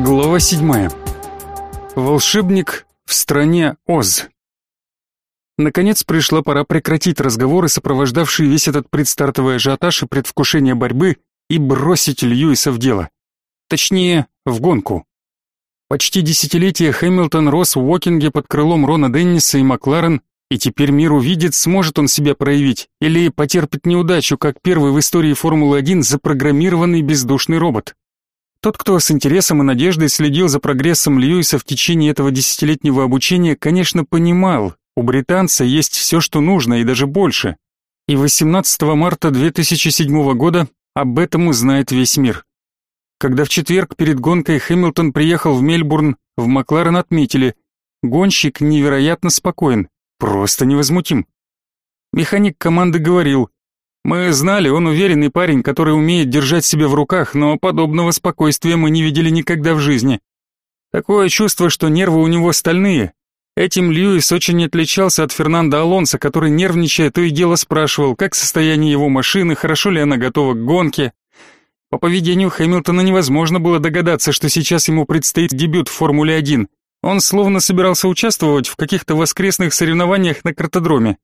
Глава 7. Волшебник в стране Оз. Наконец пришла пора прекратить разговоры, сопровождавшие весь этот предстартовый ажиотаж и предвкушение борьбы, и бросить Льюиса в дело. Точнее, в гонку. Почти десятилетие Хэмилтон рос в Уокинге под крылом Рона Денниса и Макларен, и теперь мир увидит, сможет он себя проявить, или потерпит неудачу, как первый в истории Формулы-1 запрограммированный бездушный робот. Тот, кто с интересом и надеждой следил за прогрессом Льюиса в течение этого десятилетнего обучения, конечно, понимал, у британца есть все, что нужно, и даже больше. И 18 марта 2007 года об этом узнает весь мир. Когда в четверг перед гонкой Хэмилтон приехал в Мельбурн, в Макларен отметили, гонщик невероятно спокоен, просто невозмутим. Механик команды говорил, мы знали, он уверенный парень, который умеет держать себя в руках, но подобного спокойствия мы не видели никогда в жизни. Такое чувство, что нервы у него стальные. Этим Льюис очень отличался от Фернандо Алонсо, который, нервничая, то и дело спрашивал, как состояние его машины, хорошо ли она готова к гонке. По поведению Хэмилтона невозможно было догадаться, что сейчас ему предстоит дебют в Формуле-1. Он словно собирался участвовать в каких-то воскресных соревнованиях на картодроме.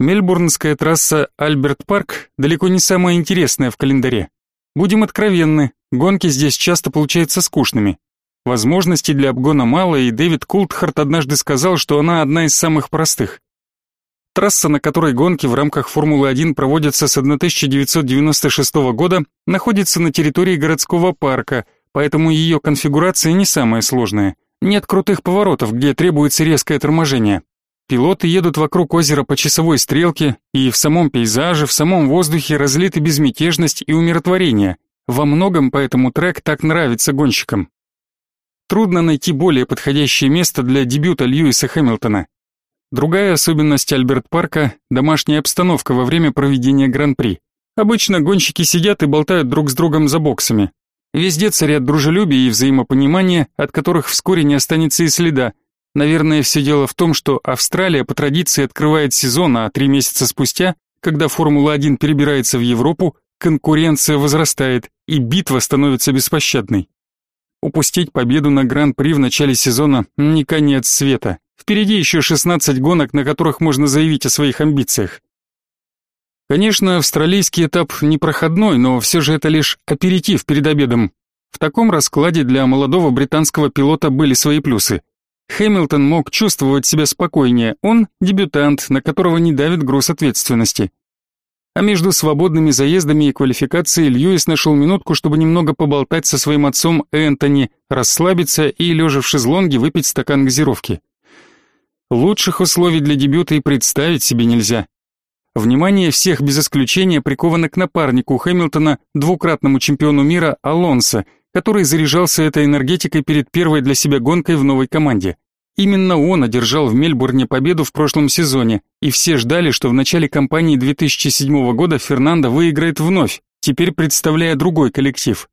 Мельбурнская трасса Альберт-Парк далеко не самая интересная в календаре. Будем откровенны, гонки здесь часто получаются скучными. Возможностей для обгона мало, и Дэвид Култхарт однажды сказал, что она одна из самых простых. Трасса, на которой гонки в рамках Формулы-1 проводятся с 1996 года, находится на территории городского парка, поэтому ее конфигурация не самая сложная. Нет крутых поворотов, где требуется резкое торможение. Пилоты едут вокруг озера по часовой стрелке, и в самом пейзаже, в самом воздухе разлиты безмятежность и умиротворение. Во многом поэтому трек так нравится гонщикам. Трудно найти более подходящее место для дебюта Льюиса Хэмилтона. Другая особенность Альберт-парка – домашняя обстановка во время проведения Гран-при. Обычно гонщики сидят и болтают друг с другом за боксами. Везде царят дружелюбие и взаимопонимание, от которых вскоре не останется и следа – Наверное, все дело в том, что Австралия по традиции открывает сезон, а три месяца спустя, когда Формула-1 перебирается в Европу, конкуренция возрастает, и битва становится беспощадной. Упустить победу на Гран-при в начале сезона не конец света. Впереди еще 16 гонок, на которых можно заявить о своих амбициях. Конечно, австралийский этап непроходной, но все же это лишь аперитив перед обедом. В таком раскладе для молодого британского пилота были свои плюсы. Хэмилтон мог чувствовать себя спокойнее, он дебютант, на которого не давит груз ответственности. А между свободными заездами и квалификацией Льюис нашел минутку, чтобы немного поболтать со своим отцом Энтони, расслабиться и, лежа в шезлонге, выпить стакан газировки. Лучших условий для дебюта и представить себе нельзя. Внимание всех без исключения приковано к напарнику Хэмилтона, двукратному чемпиону мира Алонсо – который заряжался этой энергетикой перед первой для себя гонкой в новой команде. Именно он одержал в Мельбурне победу в прошлом сезоне, и все ждали, что в начале кампании 2007 года Фернандо выиграет вновь, теперь представляя другой коллектив.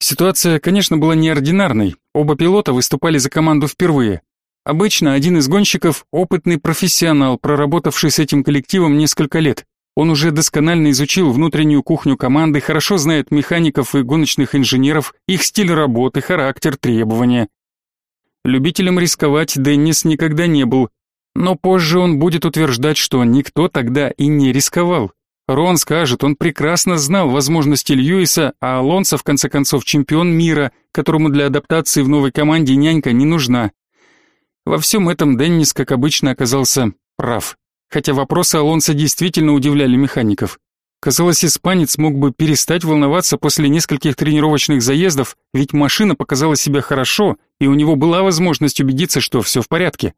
Ситуация, конечно, была неординарной. Оба пилота выступали за команду впервые. Обычно один из гонщиков опытный профессионал, проработавший с этим коллективом несколько лет. Он уже досконально изучил внутреннюю кухню команды, хорошо знает механиков и гоночных инженеров, их стиль работы, характер, требования. Любителем рисковать Деннис никогда не был, но позже он будет утверждать, что никто тогда и не рисковал. Рон скажет, он прекрасно знал возможности Льюиса, а Алонсо в конце концов чемпион мира, которому для адаптации в новой команде нянька не нужна. Во всем этом Деннис, как обычно, оказался прав хотя вопросы Алонса действительно удивляли механиков. Казалось, испанец мог бы перестать волноваться после нескольких тренировочных заездов, ведь машина показала себя хорошо, и у него была возможность убедиться, что все в порядке.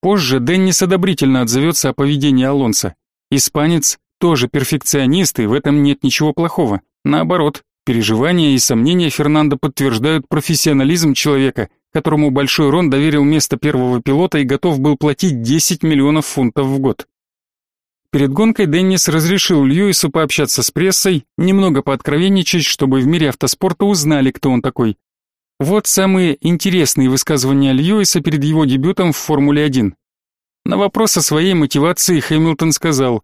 Позже Деннис одобрительно отзовется о поведении Алонса. Испанец тоже перфекционист, и в этом нет ничего плохого. Наоборот, переживания и сомнения Фернандо подтверждают профессионализм человека, которому Большой Рон доверил место первого пилота и готов был платить 10 миллионов фунтов в год. Перед гонкой Деннис разрешил Льюису пообщаться с прессой, немного пооткровенничать, чтобы в мире автоспорта узнали, кто он такой. Вот самые интересные высказывания Льюиса перед его дебютом в Формуле-1. На вопрос о своей мотивации Хэмилтон сказал,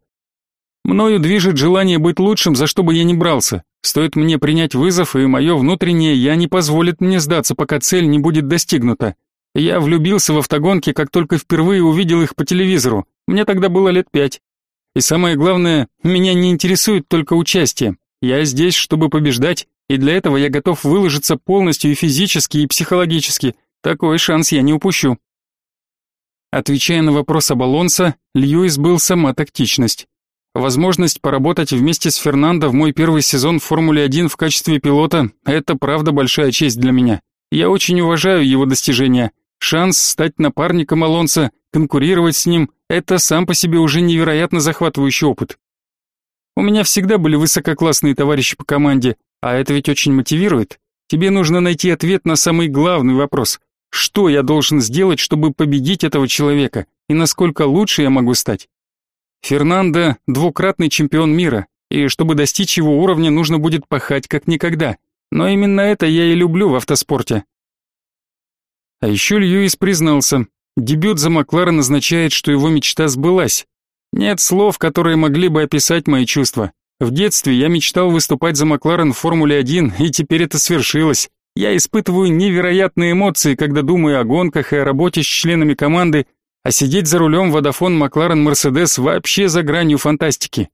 Мною движет желание быть лучшим, за что бы я ни брался. Стоит мне принять вызов, и мое внутреннее «я» не позволит мне сдаться, пока цель не будет достигнута. Я влюбился в автогонки, как только впервые увидел их по телевизору. Мне тогда было лет пять. И самое главное, меня не интересует только участие. Я здесь, чтобы побеждать, и для этого я готов выложиться полностью и физически, и психологически. Такой шанс я не упущу. Отвечая на вопрос об Алонсо, Льюис был сама тактичность. Возможность поработать вместе с Фернандо в мой первый сезон в Формуле-1 в качестве пилота – это правда большая честь для меня. Я очень уважаю его достижения. Шанс стать напарником Алонсо, конкурировать с ним – это сам по себе уже невероятно захватывающий опыт. У меня всегда были высококлассные товарищи по команде, а это ведь очень мотивирует. Тебе нужно найти ответ на самый главный вопрос. Что я должен сделать, чтобы победить этого человека, и насколько лучше я могу стать? Фернандо – двукратный чемпион мира, и чтобы достичь его уровня, нужно будет пахать как никогда. Но именно это я и люблю в автоспорте. А еще Льюис признался, дебют за Макларен означает, что его мечта сбылась. Нет слов, которые могли бы описать мои чувства. В детстве я мечтал выступать за Макларен в Формуле-1, и теперь это свершилось. Я испытываю невероятные эмоции, когда думаю о гонках и о работе с членами команды, а сидеть за рулем Водофон Макларен Мерседес вообще за гранью фантастики.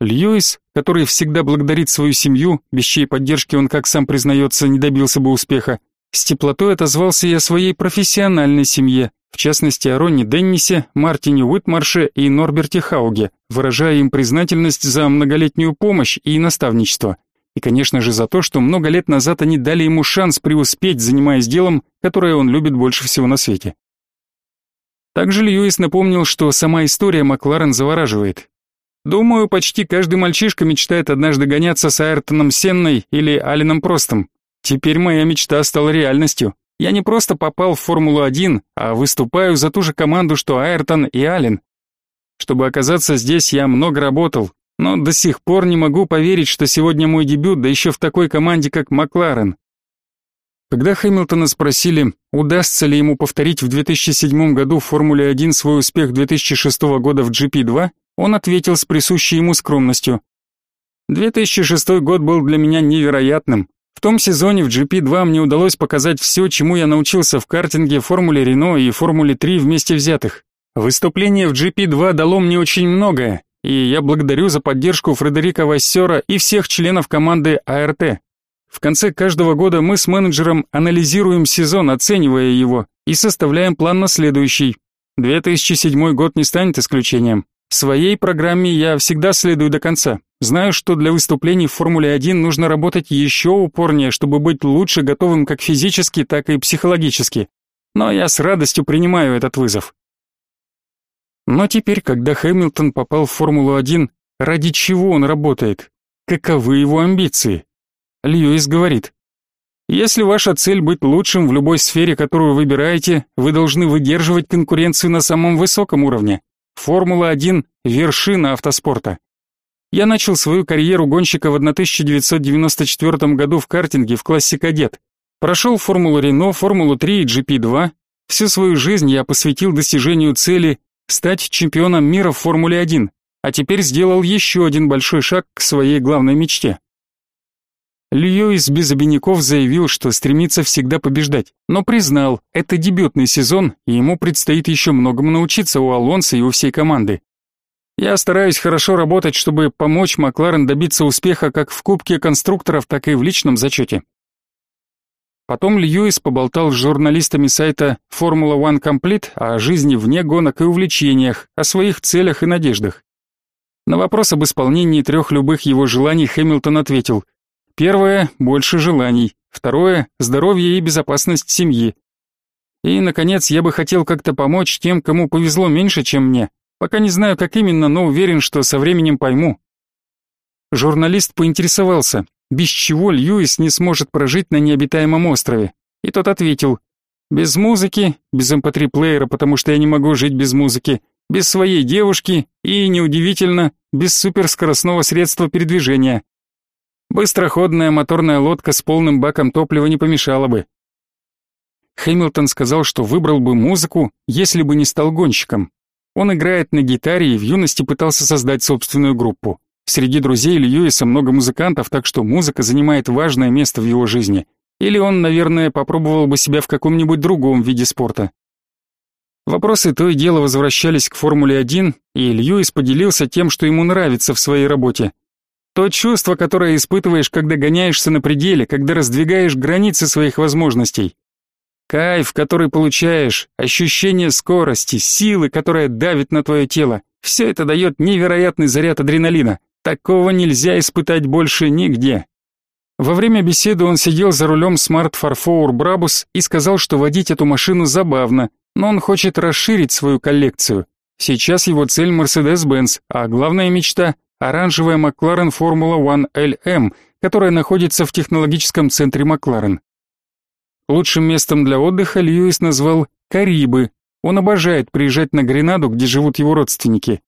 Льюис, который всегда благодарит свою семью, без чьей поддержки он, как сам признается, не добился бы успеха, с теплотой отозвался и о своей профессиональной семье, в частности о Ронни Деннисе, Мартине Уитмарше и Норберте Хауге, выражая им признательность за многолетнюю помощь и наставничество. И, конечно же, за то, что много лет назад они дали ему шанс преуспеть, занимаясь делом, которое он любит больше всего на свете. Также Льюис напомнил, что сама история Макларен завораживает. Думаю, почти каждый мальчишка мечтает однажды гоняться с Айртоном Сенной или Алином Простом. Теперь моя мечта стала реальностью. Я не просто попал в Формулу-1, а выступаю за ту же команду, что Айртон и Ален. Чтобы оказаться здесь, я много работал, но до сих пор не могу поверить, что сегодня мой дебют, да еще в такой команде, как Макларен. Когда Хэмилтона спросили, удастся ли ему повторить в 2007 году в Формуле 1 свой успех 2006 года в GP2, он ответил с присущей ему скромностью. 2006 год был для меня невероятным. В том сезоне в GP2 мне удалось показать все, чему я научился в картинге, Формуле Рено и Формуле 3 вместе взятых. Выступление в GP2 дало мне очень многое, и я благодарю за поддержку Фредерика Вассера и всех членов команды АРТ. В конце каждого года мы с менеджером анализируем сезон, оценивая его, и составляем план на следующий. 2007 год не станет исключением. Своей программе я всегда следую до конца. Знаю, что для выступлений в Формуле 1 нужно работать еще упорнее, чтобы быть лучше готовым как физически, так и психологически. Но я с радостью принимаю этот вызов. Но теперь, когда Хэмилтон попал в Формулу 1, ради чего он работает? Каковы его амбиции? Льюис говорит, если ваша цель быть лучшим в любой сфере, которую выбираете, вы должны выдерживать конкуренцию на самом высоком уровне. Формула-1 – вершина автоспорта. Я начал свою карьеру гонщика в 1994 году в картинге в классе кадет. Прошел Формулу Рено, Формулу 3 и GP2. Всю свою жизнь я посвятил достижению цели стать чемпионом мира в Формуле 1, а теперь сделал еще один большой шаг к своей главной мечте. Льюис без обиняков заявил, что стремится всегда побеждать, но признал, это дебютный сезон, и ему предстоит еще многому научиться у Алонса и у всей команды. Я стараюсь хорошо работать, чтобы помочь Макларен добиться успеха как в Кубке конструкторов, так и в личном зачете. Потом Льюис поболтал с журналистами сайта Formula One Complete о жизни вне гонок и увлечениях, о своих целях и надеждах. На вопрос об исполнении трех любых его желаний Хэмилтон ответил – Первое – больше желаний. Второе – здоровье и безопасность семьи. И, наконец, я бы хотел как-то помочь тем, кому повезло меньше, чем мне. Пока не знаю, как именно, но уверен, что со временем пойму. Журналист поинтересовался, без чего Льюис не сможет прожить на необитаемом острове. И тот ответил, без музыки, без mp3-плеера, эм потому что я не могу жить без музыки, без своей девушки и, неудивительно, без суперскоростного средства передвижения. Быстроходная моторная лодка с полным баком топлива не помешала бы. Хэмилтон сказал, что выбрал бы музыку, если бы не стал гонщиком. Он играет на гитаре и в юности пытался создать собственную группу. Среди друзей Льюиса много музыкантов, так что музыка занимает важное место в его жизни. Или он, наверное, попробовал бы себя в каком-нибудь другом виде спорта. Вопросы то и дело возвращались к Формуле-1, и Льюис поделился тем, что ему нравится в своей работе. То чувство, которое испытываешь, когда гоняешься на пределе, когда раздвигаешь границы своих возможностей. Кайф, который получаешь, ощущение скорости, силы, которая давит на твое тело, все это дает невероятный заряд адреналина. Такого нельзя испытать больше нигде. Во время беседы он сидел за рулем Smart Farfour Brabus и сказал, что водить эту машину забавно, но он хочет расширить свою коллекцию. Сейчас его цель Mercedes-Benz, а главная мечта – оранжевая McLaren Formula One LM, которая находится в технологическом центре Макларен. Лучшим местом для отдыха Льюис назвал Карибы. Он обожает приезжать на Гренаду, где живут его родственники.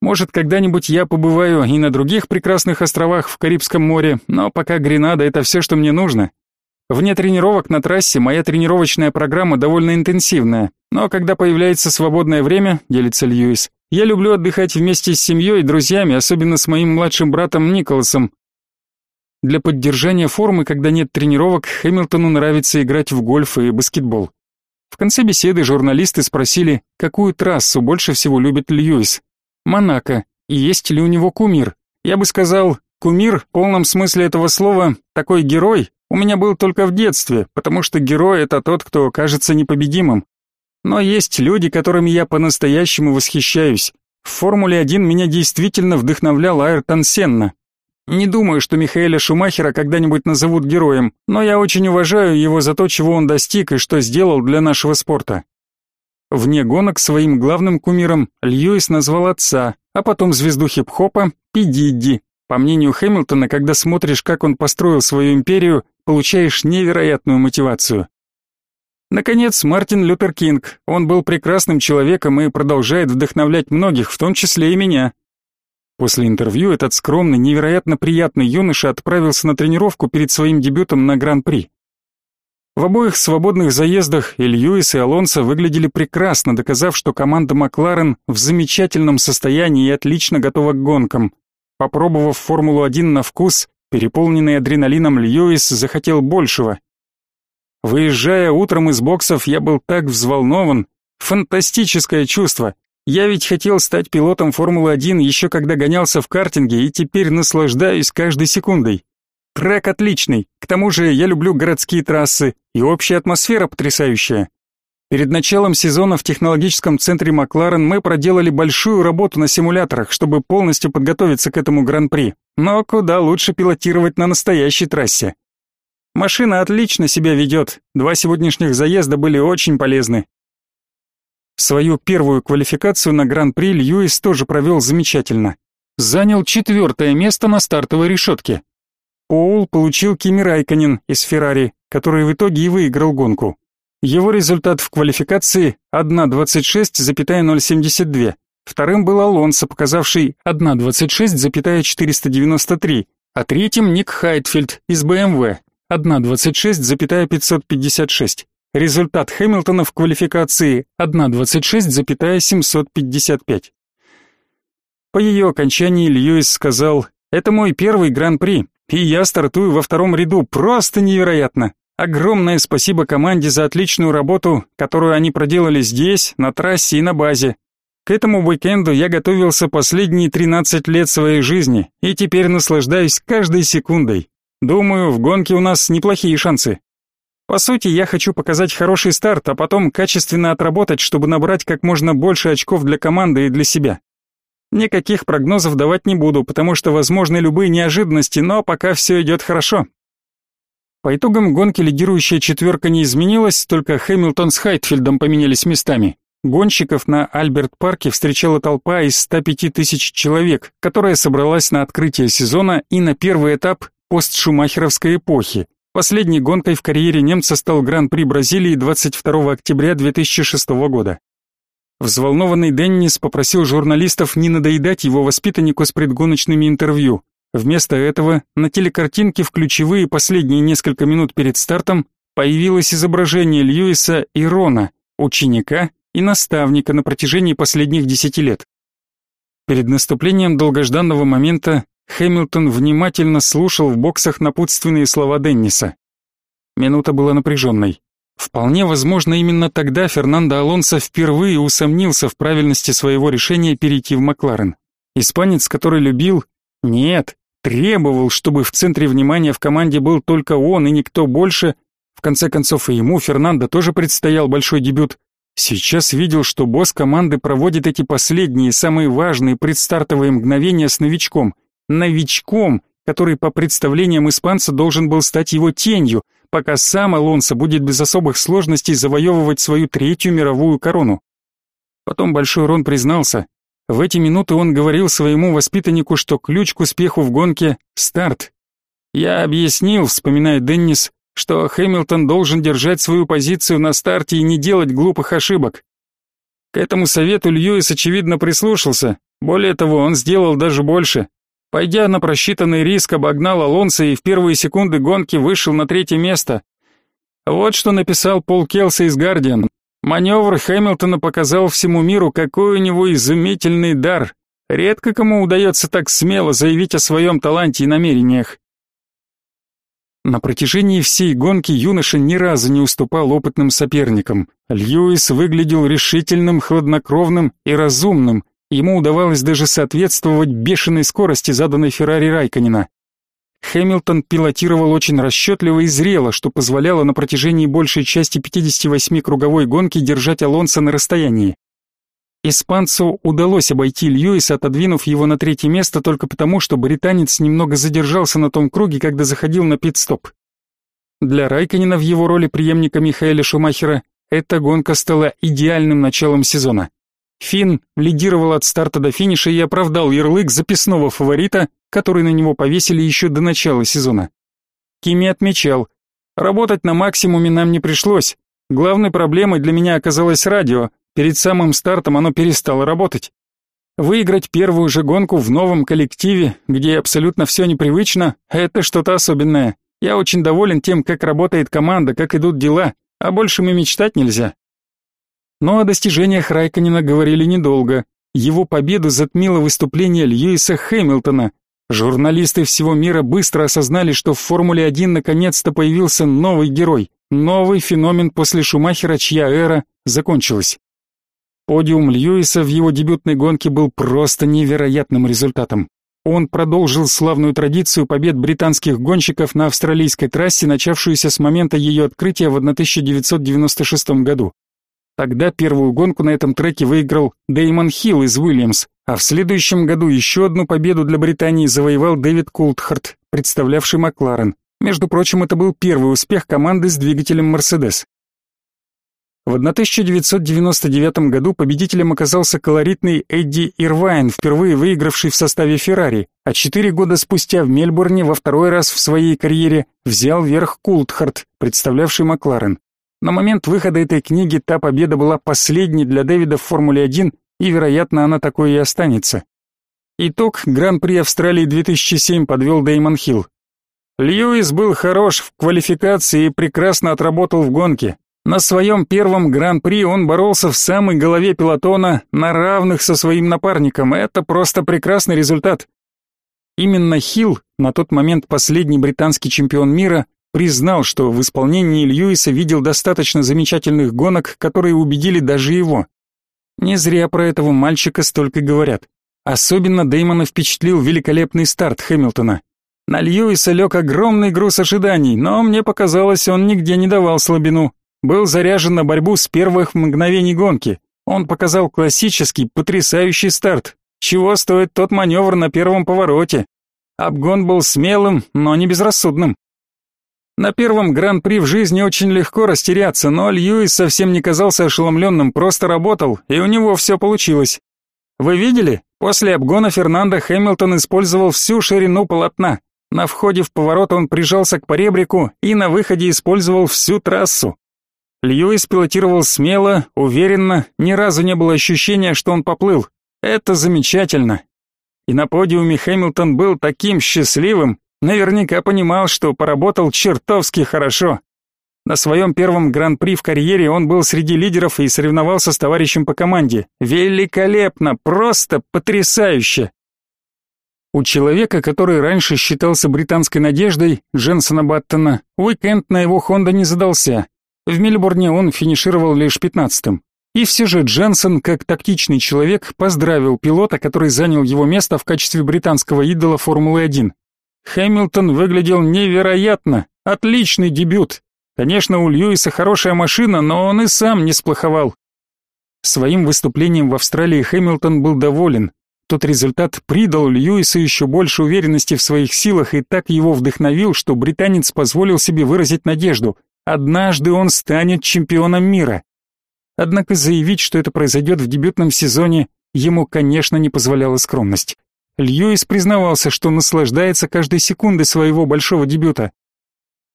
Может, когда-нибудь я побываю и на других прекрасных островах в Карибском море, но пока Гренада – это все, что мне нужно. Вне тренировок на трассе моя тренировочная программа довольно интенсивная, но когда появляется свободное время, делится Льюис, я люблю отдыхать вместе с семьей и друзьями, особенно с моим младшим братом Николасом. Для поддержания формы, когда нет тренировок, Хэмилтону нравится играть в гольф и баскетбол. В конце беседы журналисты спросили, какую трассу больше всего любит Льюис. Монако. И есть ли у него кумир? Я бы сказал, кумир в полном смысле этого слова, такой герой, у меня был только в детстве, потому что герой это тот, кто кажется непобедимым. Но есть люди, которыми я по-настоящему восхищаюсь. В Формуле-1 меня действительно вдохновлял Айртон Сенна. Не думаю, что Михаэля Шумахера когда-нибудь назовут героем, но я очень уважаю его за то, чего он достиг и что сделал для нашего спорта. Вне гонок своим главным кумиром Льюис назвал отца, а потом звезду хип-хопа Пи Дидди. По мнению Хэмилтона, когда смотришь, как он построил свою империю, получаешь невероятную мотивацию. Наконец, Мартин Лютер Кинг. Он был прекрасным человеком и продолжает вдохновлять многих, в том числе и меня. После интервью этот скромный, невероятно приятный юноша отправился на тренировку перед своим дебютом на Гран-при. В обоих свободных заездах и Льюис, и Алонсо выглядели прекрасно, доказав, что команда Макларен в замечательном состоянии и отлично готова к гонкам. Попробовав Формулу-1 на вкус, Переполненный адреналином Льюис захотел большего. Выезжая утром из боксов, я был так взволнован. Фантастическое чувство. Я ведь хотел стать пилотом Формулы-1 еще когда гонялся в картинге и теперь наслаждаюсь каждой секундой. Трек отличный, к тому же я люблю городские трассы, и общая атмосфера потрясающая. Перед началом сезона в технологическом центре Макларен мы проделали большую работу на симуляторах, чтобы полностью подготовиться к этому гран-при. Но куда лучше пилотировать на настоящей трассе. Машина отлично себя ведет, два сегодняшних заезда были очень полезны. Свою первую квалификацию на Гран-при Льюис тоже провел замечательно. Занял четвертое место на стартовой решетке. Поул получил Кими Райконен из Феррари, который в итоге и выиграл гонку. Его результат в квалификации 1.26,072. Вторым был Алонсо, показавший 1.26,493, а третьим Ник Хайтфельд из BMW 1.26,556. Результат Хэмилтона в квалификации 1.26,755. По ее окончании Льюис сказал «Это мой первый гран-при, и я стартую во втором ряду, просто невероятно! Огромное спасибо команде за отличную работу, которую они проделали здесь, на трассе и на базе. К этому уикенду я готовился последние 13 лет своей жизни и теперь наслаждаюсь каждой секундой. Думаю, в гонке у нас неплохие шансы. По сути, я хочу показать хороший старт, а потом качественно отработать, чтобы набрать как можно больше очков для команды и для себя. Никаких прогнозов давать не буду, потому что возможны любые неожиданности, но пока все идет хорошо. По итогам гонки лидирующая четверка не изменилась, только Хэмилтон с Хайтфилдом поменялись местами. Гонщиков на Альберт-парке встречала толпа из 105 тысяч человек, которая собралась на открытие сезона и на первый этап постшумахеровской эпохи. Последней гонкой в карьере немца стал Гран-при Бразилии 22 октября 2006 года. Взволнованный Деннис попросил журналистов не надоедать его воспитаннику с предгоночными интервью. Вместо этого на телекартинке в ключевые последние несколько минут перед стартом появилось изображение Льюиса и Рона, ученика и наставника на протяжении последних десяти лет. Перед наступлением долгожданного момента Хэмилтон внимательно слушал в боксах напутственные слова Денниса. Минута была напряженной. Вполне возможно, именно тогда Фернандо Алонсо впервые усомнился в правильности своего решения перейти в Макларен. Испанец, который любил, нет, требовал, чтобы в центре внимания в команде был только он и никто больше. В конце концов, и ему, Фернандо, тоже предстоял большой дебют. Сейчас видел, что босс команды проводит эти последние, самые важные предстартовые мгновения с новичком. Новичком, который по представлениям испанца должен был стать его тенью, пока сам Алонсо будет без особых сложностей завоевывать свою третью мировую корону. Потом Большой Рон признался, в эти минуты он говорил своему воспитаннику, что ключ к успеху в гонке — старт. «Я объяснил», — вспоминает Деннис, что Хэмилтон должен держать свою позицию на старте и не делать глупых ошибок. К этому совету Льюис очевидно прислушался. Более того, он сделал даже больше. Пойдя на просчитанный риск, обогнал Алонсо и в первые секунды гонки вышел на третье место. Вот что написал Пол Келси из «Гардиан». Маневр Хэмилтона показал всему миру, какой у него изумительный дар. Редко кому удается так смело заявить о своем таланте и намерениях. На протяжении всей гонки юноша ни разу не уступал опытным соперникам. Льюис выглядел решительным, хладнокровным и разумным. Ему удавалось даже соответствовать бешеной скорости, заданной Феррари Райконина. Хэмилтон пилотировал очень расчетливо и зрело, что позволяло на протяжении большей части 58-круговой гонки держать Алонсо на расстоянии. Испанцу удалось обойти Льюиса, отодвинув его на третье место только потому, что британец немного задержался на том круге, когда заходил на пит-стоп. Для Райконина в его роли преемника Михаэля Шумахера эта гонка стала идеальным началом сезона. Финн лидировал от старта до финиша и оправдал ярлык записного фаворита, который на него повесили еще до начала сезона. Кими отмечал, работать на максимуме нам не пришлось. Главной проблемой для меня оказалось радио. Перед самым стартом оно перестало работать. Выиграть первую же гонку в новом коллективе, где абсолютно все непривычно, это что-то особенное. Я очень доволен тем, как работает команда, как идут дела, а больше мы мечтать нельзя. Но о достижениях Райконина говорили недолго. Его победу затмило выступление Льюиса Хэмилтона. Журналисты всего мира быстро осознали, что в Формуле-1 наконец-то появился новый герой, новый феномен после Шумахера, чья эра закончилась. Подиум Льюиса в его дебютной гонке был просто невероятным результатом. Он продолжил славную традицию побед британских гонщиков на австралийской трассе, начавшуюся с момента ее открытия в 1996 году. Тогда первую гонку на этом треке выиграл Дэймон Хилл из Уильямс, а в следующем году еще одну победу для Британии завоевал Дэвид Култхарт, представлявший Макларен. Между прочим, это был первый успех команды с двигателем Мерседес. В 1999 году победителем оказался колоритный Эдди Ирвайн, впервые выигравший в составе Феррари, а четыре года спустя в Мельбурне во второй раз в своей карьере взял верх Култхарт, представлявший Макларен. На момент выхода этой книги та победа была последней для Дэвида в Формуле-1, и, вероятно, она такой и останется. Итог Гран-при Австралии 2007 подвел Дэймон Хилл. Льюис был хорош в квалификации и прекрасно отработал в гонке. На своем первом Гран-при он боролся в самой голове пилотона на равных со своим напарником. Это просто прекрасный результат. Именно Хилл, на тот момент последний британский чемпион мира, признал, что в исполнении Льюиса видел достаточно замечательных гонок, которые убедили даже его. Не зря про этого мальчика столько говорят. Особенно Дэймона впечатлил великолепный старт Хэмилтона. На Льюиса лег огромный груз ожиданий, но мне показалось, он нигде не давал слабину. Был заряжен на борьбу с первых мгновений гонки. Он показал классический, потрясающий старт. Чего стоит тот маневр на первом повороте? Обгон был смелым, но не безрассудным. На первом гран-при в жизни очень легко растеряться, но Льюис совсем не казался ошеломленным, просто работал, и у него все получилось. Вы видели? После обгона Фернандо Хэмилтон использовал всю ширину полотна. На входе в поворот он прижался к поребрику и на выходе использовал всю трассу. Льюис пилотировал смело, уверенно, ни разу не было ощущения, что он поплыл. Это замечательно. И на подиуме Хэмилтон был таким счастливым, Наверняка понимал, что поработал чертовски хорошо. На своем первом гран-при в карьере он был среди лидеров и соревновался с товарищем по команде. Великолепно, просто потрясающе. У человека, который раньше считался британской надеждой, Дженсона Баттона, уикенд на его Хонда не задался. В Мельбурне он финишировал лишь пятнадцатым. И все же Дженсон, как тактичный человек, поздравил пилота, который занял его место в качестве британского идола Формулы-1. Хэмилтон выглядел невероятно, отличный дебют, Конечно, у Льюиса хорошая машина, но он и сам не сплоховал. Своим выступлением в Австралии Хэмилтон был доволен. Тот результат придал Льюису еще больше уверенности в своих силах и так его вдохновил, что британец позволил себе выразить надежду. Однажды он станет чемпионом мира. Однако заявить, что это произойдет в дебютном сезоне, ему, конечно, не позволяла скромность. Льюис признавался, что наслаждается каждой секундой своего большого дебюта.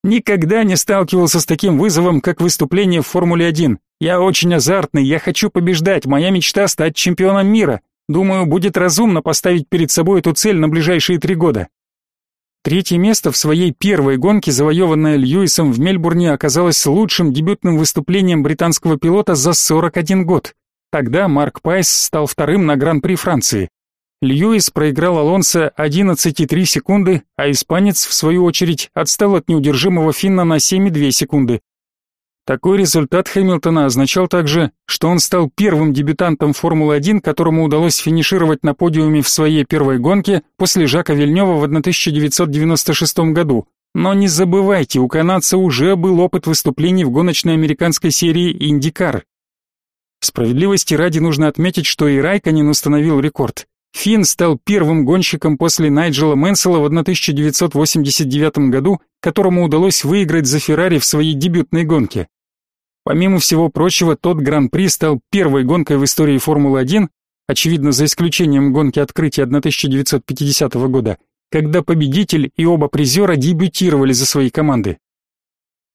Никогда не сталкивался с таким вызовом, как выступление в Формуле-1. Я очень азартный, я хочу побеждать, моя мечта стать чемпионом мира. Думаю, будет разумно поставить перед собой эту цель на ближайшие три года. Третье место в своей первой гонке, завоеванное Льюисом в Мельбурне, оказалось лучшим дебютным выступлением британского пилота за 41 год. Тогда Марк Пайс стал вторым на Гран-при Франции. Льюис проиграл Алонсо 11,3 секунды, а испанец, в свою очередь, отстал от неудержимого Финна на 7,2 секунды. Такой результат Хэмилтона означал также, что он стал первым дебютантом Формулы-1, которому удалось финишировать на подиуме в своей первой гонке после Жака Вильнёва в 1996 году. Но не забывайте, у канадца уже был опыт выступлений в гоночной американской серии «Индикар». Справедливости ради нужно отметить, что и Райконин установил рекорд. Финн стал первым гонщиком после Найджела Мэнсела в 1989 году, которому удалось выиграть за Феррари в своей дебютной гонке. Помимо всего прочего, тот Гран-при стал первой гонкой в истории Формулы-1, очевидно, за исключением гонки открытия 1950 года, когда победитель и оба призера дебютировали за свои команды.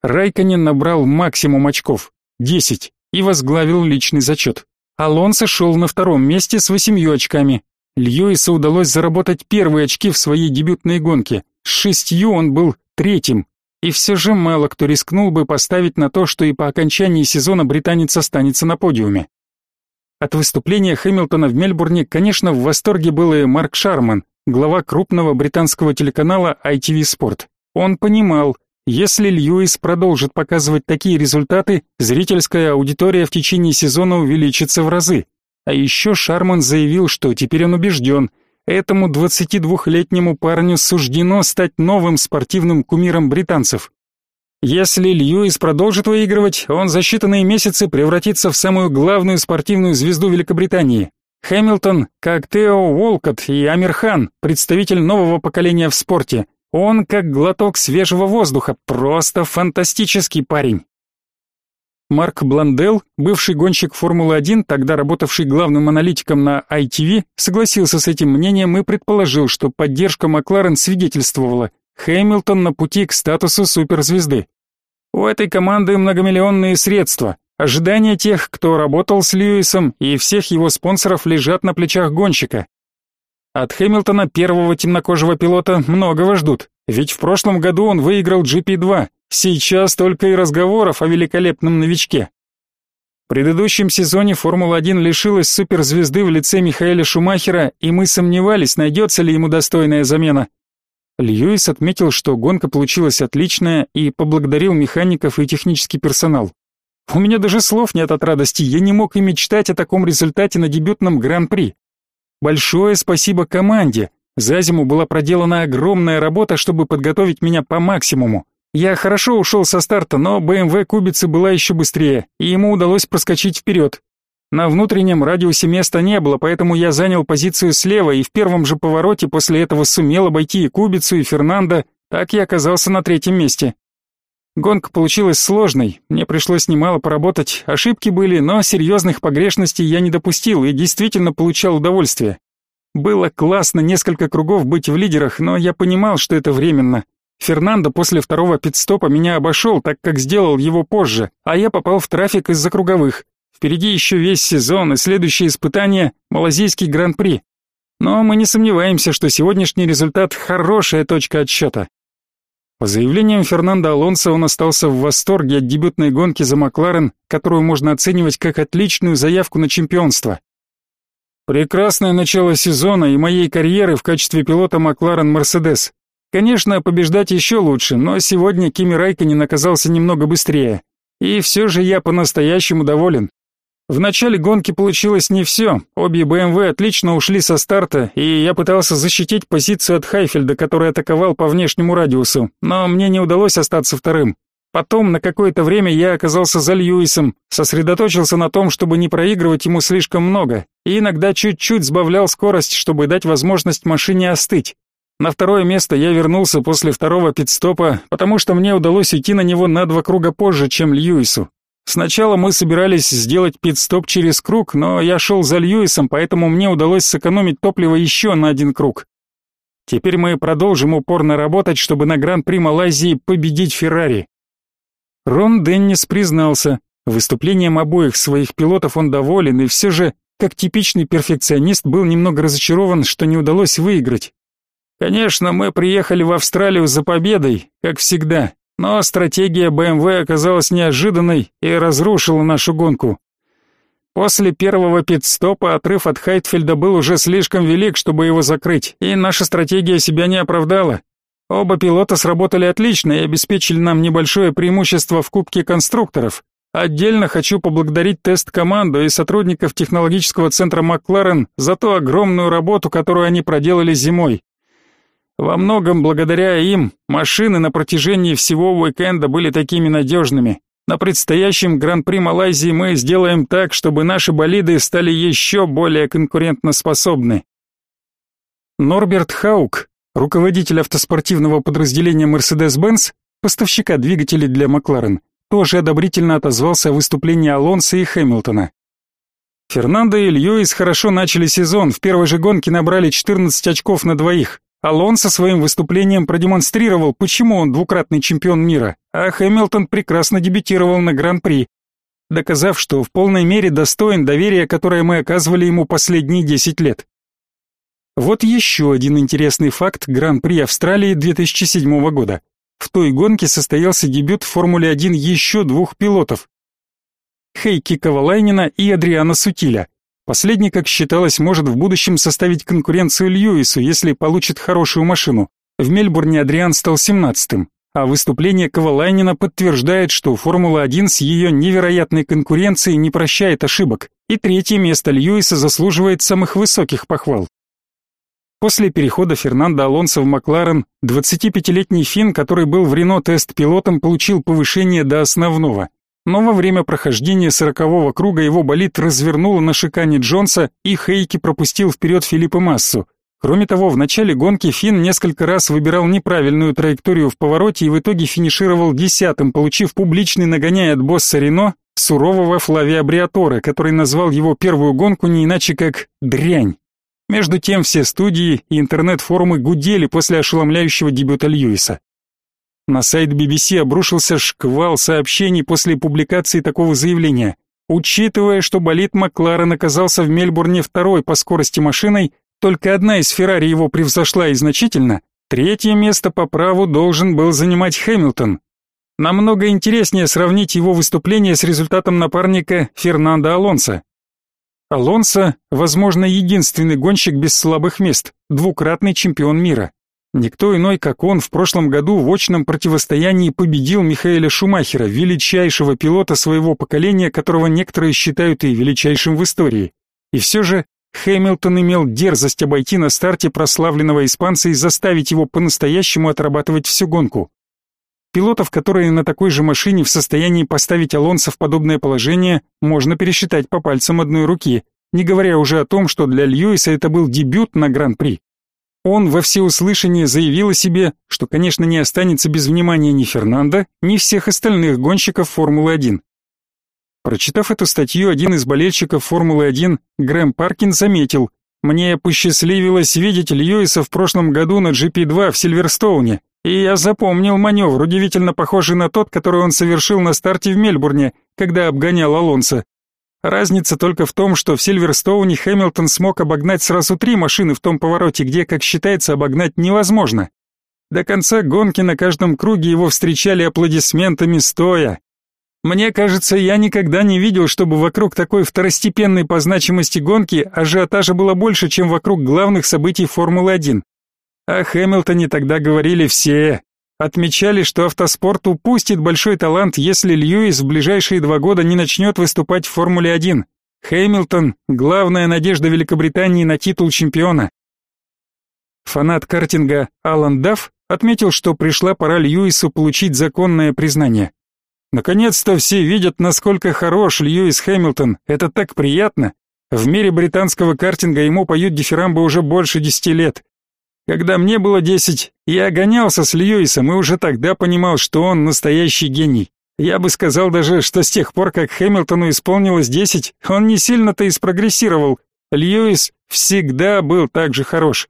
Райконен набрал максимум очков – 10, и возглавил личный зачет. Алонсо шел на втором месте с восемью очками, Льюису удалось заработать первые очки в своей дебютной гонке. С шестью он был третьим. И все же мало кто рискнул бы поставить на то, что и по окончании сезона британец останется на подиуме. От выступления Хэмилтона в Мельбурне, конечно, в восторге был и Марк Шарман, глава крупного британского телеканала ITV Sport. Он понимал, если Льюис продолжит показывать такие результаты, зрительская аудитория в течение сезона увеличится в разы. А еще Шарман заявил, что теперь он убежден, этому 22-летнему парню суждено стать новым спортивным кумиром британцев. Если Льюис продолжит выигрывать, он за считанные месяцы превратится в самую главную спортивную звезду Великобритании. Хэмилтон, как Тео Уолкотт и Амирхан, представитель нового поколения в спорте. Он как глоток свежего воздуха, просто фантастический парень. Марк Бландел, бывший гонщик Формулы-1, тогда работавший главным аналитиком на ITV, согласился с этим мнением и предположил, что поддержка Макларен свидетельствовала, Хэмилтон на пути к статусу суперзвезды. У этой команды многомиллионные средства. Ожидания тех, кто работал с Льюисом, и всех его спонсоров лежат на плечах гонщика. От Хэмилтона, первого темнокожего пилота, многого ждут, ведь в прошлом году он выиграл GP2, Сейчас только и разговоров о великолепном новичке. В предыдущем сезоне Формула-1 лишилась суперзвезды в лице Михаэля Шумахера, и мы сомневались, найдется ли ему достойная замена. Льюис отметил, что гонка получилась отличная и поблагодарил механиков и технический персонал. У меня даже слов нет от радости, я не мог и мечтать о таком результате на дебютном Гран-при. Большое спасибо команде. За зиму была проделана огромная работа, чтобы подготовить меня по максимуму. Я хорошо ушел со старта, но БМВ Кубицы была еще быстрее, и ему удалось проскочить вперед. На внутреннем радиусе места не было, поэтому я занял позицию слева и в первом же повороте после этого сумел обойти и Кубицу, и Фернандо, так я оказался на третьем месте. Гонка получилась сложной, мне пришлось немало поработать, ошибки были, но серьезных погрешностей я не допустил и действительно получал удовольствие. Было классно несколько кругов быть в лидерах, но я понимал, что это временно. Фернандо после второго пидстопа меня обошел, так как сделал его позже, а я попал в трафик из-за круговых. Впереди еще весь сезон и следующее испытание – Малазийский гран-при. Но мы не сомневаемся, что сегодняшний результат – хорошая точка отсчета. По заявлениям Фернандо Алонсо, он остался в восторге от дебютной гонки за Макларен, которую можно оценивать как отличную заявку на чемпионство. Прекрасное начало сезона и моей карьеры в качестве пилота Макларен Мерседес. Конечно, побеждать еще лучше, но сегодня Кими Райконен оказался немного быстрее. И все же я по-настоящему доволен. В начале гонки получилось не все. Обе BMW отлично ушли со старта, и я пытался защитить позицию от Хайфельда, который атаковал по внешнему радиусу, но мне не удалось остаться вторым. Потом на какое-то время я оказался за Льюисом, сосредоточился на том, чтобы не проигрывать ему слишком много, и иногда чуть-чуть сбавлял скорость, чтобы дать возможность машине остыть. На второе место я вернулся после второго пит-стопа, потому что мне удалось уйти на него на два круга позже, чем Льюису. Сначала мы собирались сделать пит-стоп через круг, но я шел за Льюисом, поэтому мне удалось сэкономить топливо еще на один круг. Теперь мы продолжим упорно работать, чтобы на Гран-при Малайзии победить Феррари. Рон Деннис признался, выступлением обоих своих пилотов он доволен и все же, как типичный перфекционист, был немного разочарован, что не удалось выиграть. Конечно, мы приехали в Австралию за победой, как всегда, но стратегия BMW оказалась неожиданной и разрушила нашу гонку. После первого пит-стопа отрыв от Хайтфельда был уже слишком велик, чтобы его закрыть, и наша стратегия себя не оправдала. Оба пилота сработали отлично и обеспечили нам небольшое преимущество в Кубке конструкторов. Отдельно хочу поблагодарить тест-команду и сотрудников технологического центра Макларен за ту огромную работу, которую они проделали зимой. Во многом благодаря им машины на протяжении всего уикенда были такими надежными. На предстоящем Гран-при Малайзии мы сделаем так, чтобы наши болиды стали еще более конкурентоспособны. Норберт Хаук, руководитель автоспортивного подразделения Mercedes-Benz, поставщика двигателей для Макларен, тоже одобрительно отозвался о выступлении Алонса и Хэмилтона. Фернандо и Льюис хорошо начали сезон, в первой же гонке набрали 14 очков на двоих. Алонсо своим выступлением продемонстрировал, почему он двукратный чемпион мира, а Хэмилтон прекрасно дебютировал на Гран-при, доказав, что в полной мере достоин доверия, которое мы оказывали ему последние 10 лет. Вот еще один интересный факт Гран-при Австралии 2007 года. В той гонке состоялся дебют в Формуле-1 еще двух пилотов. Хейки Ковалайнина и Адриана Сутиля. Последний, как считалось, может в будущем составить конкуренцию Льюису, если получит хорошую машину. В Мельбурне Адриан стал 17-м, а выступление Ковалайнина подтверждает, что Формула-1 с ее невероятной конкуренцией не прощает ошибок, и третье место Льюиса заслуживает самых высоких похвал. После перехода Фернандо Алонсо в Макларен, 25-летний фин, который был в Рено тест-пилотом, получил повышение до основного но во время прохождения сорокового круга его болид развернуло на шикане Джонса, и Хейки пропустил вперед Филиппа Массу. Кроме того, в начале гонки Финн несколько раз выбирал неправильную траекторию в повороте и в итоге финишировал десятым, получив публичный нагоняй от босса Рено, сурового Флавия Бриатора, который назвал его первую гонку не иначе как «дрянь». Между тем все студии и интернет-форумы гудели после ошеломляющего дебюта Льюиса. На сайт BBC обрушился шквал сообщений после публикации такого заявления. Учитывая, что болид Макларен оказался в Мельбурне второй по скорости машиной, только одна из Феррари его превзошла и значительно, третье место по праву должен был занимать Хэмилтон. Намного интереснее сравнить его выступление с результатом напарника Фернандо Алонсо. Алонсо, возможно, единственный гонщик без слабых мест, двукратный чемпион мира. Никто иной, как он, в прошлом году в очном противостоянии победил Михаэля Шумахера, величайшего пилота своего поколения, которого некоторые считают и величайшим в истории. И все же Хэмилтон имел дерзость обойти на старте прославленного испанца и заставить его по-настоящему отрабатывать всю гонку. Пилотов, которые на такой же машине в состоянии поставить Алонсо в подобное положение, можно пересчитать по пальцам одной руки, не говоря уже о том, что для Льюиса это был дебют на Гран-при. Он во всеуслышание заявил о себе, что, конечно, не останется без внимания ни Фернандо, ни всех остальных гонщиков Формулы-1. Прочитав эту статью, один из болельщиков Формулы-1, Грэм Паркин, заметил, «Мне посчастливилось видеть Льюиса в прошлом году на GP2 в Сильверстоуне, и я запомнил маневр, удивительно похожий на тот, который он совершил на старте в Мельбурне, когда обгонял Алонсо. Разница только в том, что в Сильверстоуне Хэмилтон смог обогнать сразу три машины в том повороте, где, как считается, обогнать невозможно. До конца гонки на каждом круге его встречали аплодисментами стоя. Мне кажется, я никогда не видел, чтобы вокруг такой второстепенной по значимости гонки ажиотажа было больше, чем вокруг главных событий Формулы-1. О Хэмилтоне тогда говорили все. Отмечали, что автоспорт упустит большой талант, если Льюис в ближайшие два года не начнет выступать в Формуле-1. Хэмилтон – главная надежда Великобритании на титул чемпиона. Фанат картинга Алан Дафф отметил, что пришла пора Льюису получить законное признание. Наконец-то все видят, насколько хорош Льюис Хэмилтон. Это так приятно. В мире британского картинга ему поют дифирамбы уже больше десяти лет. Когда мне было десять, я гонялся с Льюисом и уже тогда понимал, что он настоящий гений. Я бы сказал даже, что с тех пор, как Хэмилтону исполнилось десять, он не сильно-то и спрогрессировал. Льюис всегда был так же хорош.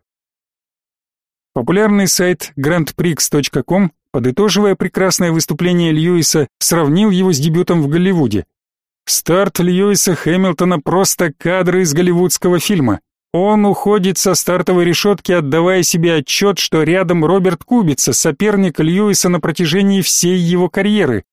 Популярный сайт grandprix.com подытоживая прекрасное выступление Льюиса, сравнил его с дебютом в Голливуде. Старт Льюиса Хэмилтона просто кадры из голливудского фильма. Он уходит со стартовой решетки, отдавая себе отчет, что рядом Роберт Кубица, соперник Льюиса на протяжении всей его карьеры,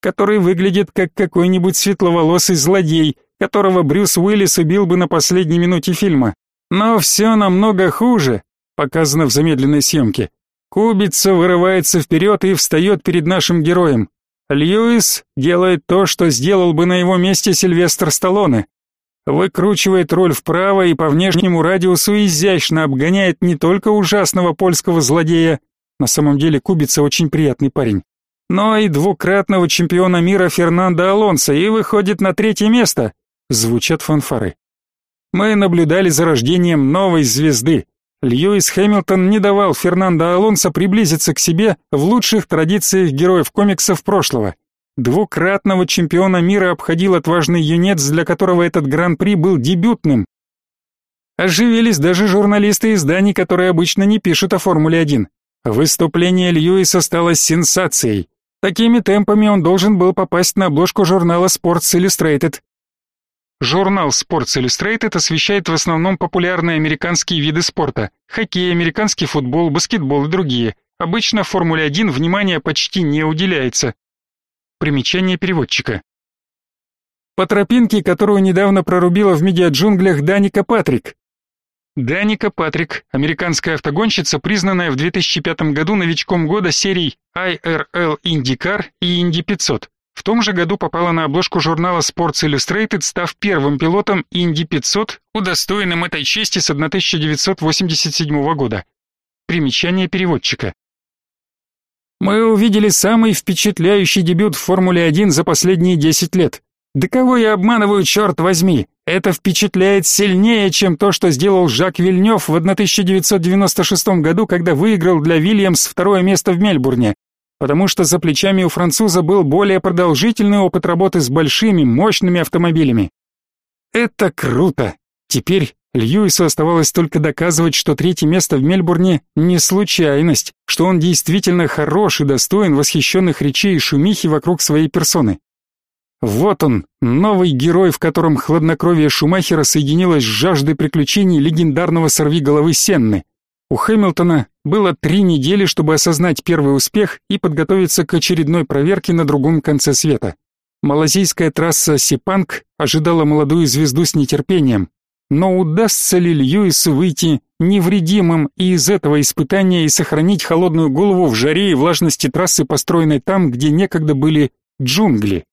который выглядит как какой-нибудь светловолосый злодей, которого Брюс Уиллис убил бы на последней минуте фильма. Но все намного хуже, показано в замедленной съемке. Кубица вырывается вперед и встает перед нашим героем. Льюис делает то, что сделал бы на его месте Сильвестр Сталлоне. Выкручивает руль вправо и по внешнему радиусу изящно обгоняет не только ужасного польского злодея, на самом деле Кубица очень приятный парень, но и двукратного чемпиона мира Фернандо Алонсо и выходит на третье место. Звучат фанфары. Мы наблюдали за рождением новой звезды. Льюис Хэмилтон не давал Фернандо Алонсо приблизиться к себе в лучших традициях героев комиксов прошлого. Двукратного чемпиона мира обходил отважный юнец, для которого этот гран-при был дебютным. Оживились даже журналисты изданий, которые обычно не пишут о Формуле-1. Выступление Льюиса стало сенсацией. Такими темпами он должен был попасть на обложку журнала Sports Illustrated. Журнал Sports Illustrated освещает в основном популярные американские виды спорта: хоккей, американский футбол, баскетбол и другие. Обычно Формуле 1 внимания почти не уделяется. Примечание переводчика. По тропинке, которую недавно прорубила в медиаджунглях Даника Патрик. Даника Патрик, американская автогонщица, признанная в 2005 году новичком года серий IRL IndyCar и Indy 500. В том же году попала на обложку журнала Sports Illustrated, став первым пилотом Indy 500, удостоенным этой чести с 1987 года. Примечание переводчика. Мы увидели самый впечатляющий дебют в Формуле 1 за последние 10 лет. Да кого я обманываю, черт возьми? Это впечатляет сильнее, чем то, что сделал Жак Вильнёв в 1996 году, когда выиграл для Вильямс второе место в Мельбурне потому что за плечами у француза был более продолжительный опыт работы с большими, мощными автомобилями. Это круто! Теперь Льюису оставалось только доказывать, что третье место в Мельбурне не случайность, что он действительно хорош и достоин восхищенных речей и шумихи вокруг своей персоны. Вот он, новый герой, в котором хладнокровие Шумахера соединилось с жаждой приключений легендарного сорвиголовы Сенны. У Хэмилтона было три недели, чтобы осознать первый успех и подготовиться к очередной проверке на другом конце света. Малазийская трасса Сипанг ожидала молодую звезду с нетерпением. Но удастся ли Льюису выйти невредимым и из этого испытания и сохранить холодную голову в жаре и влажности трассы, построенной там, где некогда были джунгли?